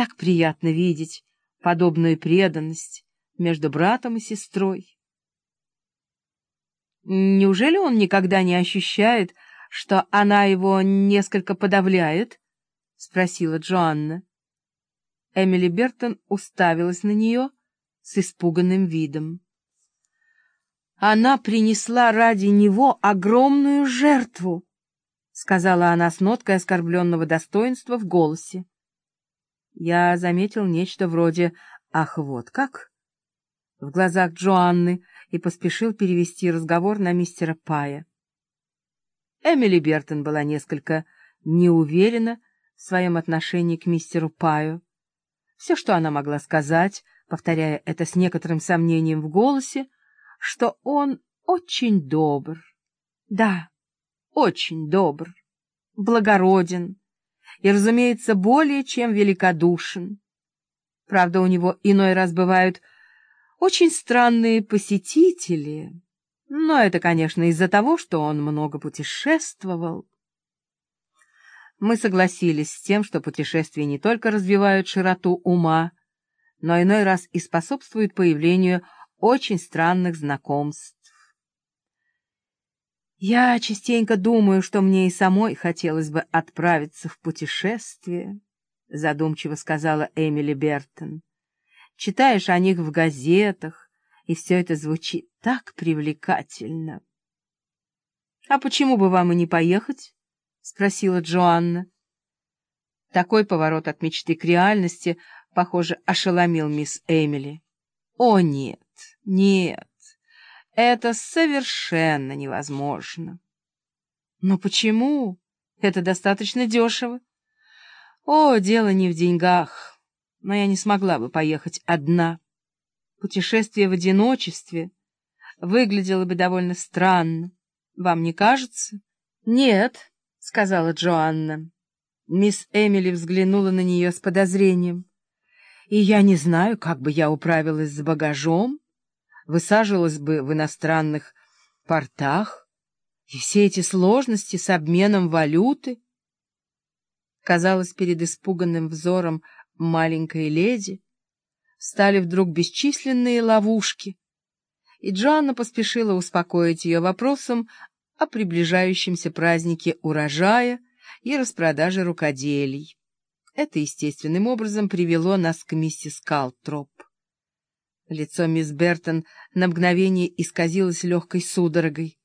Так приятно видеть подобную преданность между братом и сестрой. Неужели он никогда не ощущает, что она его несколько подавляет? — спросила Джоанна. Эмили Бертон уставилась на нее с испуганным видом. Она принесла ради него огромную жертву, — сказала она с ноткой оскорбленного достоинства в голосе. Я заметил нечто вроде «Ах, вот как!» в глазах Джоанны и поспешил перевести разговор на мистера Пая. Эмили Бертон была несколько неуверена в своем отношении к мистеру Паю. Все, что она могла сказать, повторяя это с некоторым сомнением в голосе, что он очень добр. Да, очень добр, благороден и, разумеется, более чем великодушен. Правда, у него иной раз бывают очень странные посетители, но это, конечно, из-за того, что он много путешествовал. Мы согласились с тем, что путешествия не только развивают широту ума, но иной раз и способствуют появлению очень странных знакомств. Я частенько думаю, что мне и самой хотелось бы отправиться в путешествие, — задумчиво сказала Эмили Бертон. Читаешь о них в газетах, и все это звучит так привлекательно. — А почему бы вам и не поехать? — спросила Джоанна. Такой поворот от мечты к реальности, похоже, ошеломил мисс Эмили. — О, нет, нет, это совершенно невозможно. — Но почему? Это достаточно дешево. — О, дело не в деньгах, но я не смогла бы поехать одна. Путешествие в одиночестве выглядело бы довольно странно. Вам не кажется? — Нет, — сказала Джоанна. Мисс Эмили взглянула на нее с подозрением. — И я не знаю, как бы я управилась с багажом, высаживалась бы в иностранных портах, и все эти сложности с обменом валюты. Казалось, перед испуганным взором маленькой леди стали вдруг бесчисленные ловушки, и Джоанна поспешила успокоить ее вопросом о приближающемся празднике урожая и распродаже рукоделий. Это естественным образом привело нас к миссис Калтроп. Лицо мисс Бертон на мгновение исказилось легкой судорогой.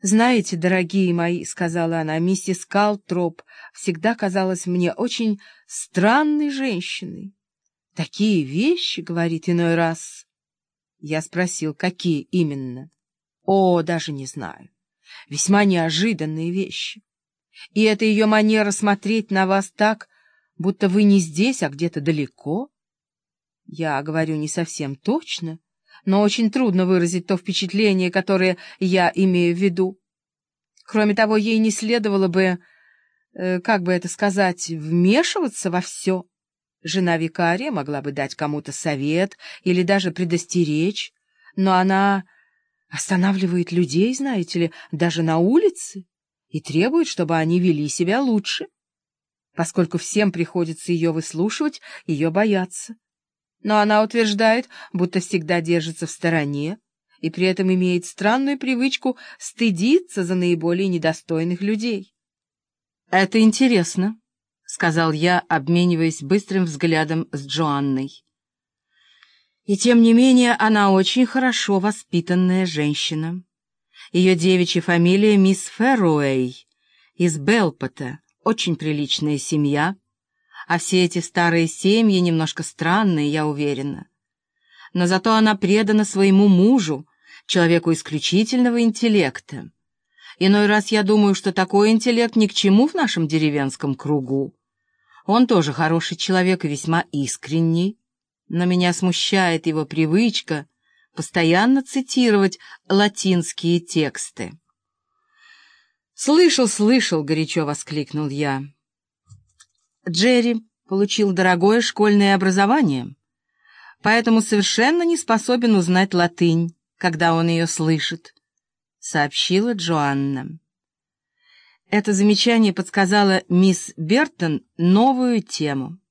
«Знаете, дорогие мои, — сказала она, — миссис Калтроп всегда казалась мне очень странной женщиной. Такие вещи, — говорит иной раз. Я спросил, какие именно. О, даже не знаю весьма неожиданные вещи. И это ее манера смотреть на вас так, будто вы не здесь, а где-то далеко. Я говорю не совсем точно, но очень трудно выразить то впечатление, которое я имею в виду. Кроме того, ей не следовало бы, э, как бы это сказать, вмешиваться во все. Жена викария могла бы дать кому-то совет или даже предостеречь, но она Останавливает людей, знаете ли, даже на улице, и требует, чтобы они вели себя лучше. Поскольку всем приходится ее выслушивать, ее боятся. Но она утверждает, будто всегда держится в стороне, и при этом имеет странную привычку стыдиться за наиболее недостойных людей. — Это интересно, — сказал я, обмениваясь быстрым взглядом с Джоанной. И тем не менее она очень хорошо воспитанная женщина. Ее девичья фамилия мисс Фэрруэй из Белпота, очень приличная семья, а все эти старые семьи немножко странные, я уверена. Но зато она предана своему мужу, человеку исключительного интеллекта. Иной раз я думаю, что такой интеллект ни к чему в нашем деревенском кругу. Он тоже хороший человек и весьма искренний но меня смущает его привычка постоянно цитировать латинские тексты. «Слышал, слышал!» — горячо воскликнул я. Джерри получил дорогое школьное образование, поэтому совершенно не способен узнать латынь, когда он ее слышит, — сообщила Джоанна. Это замечание подсказало мисс Бертон новую тему —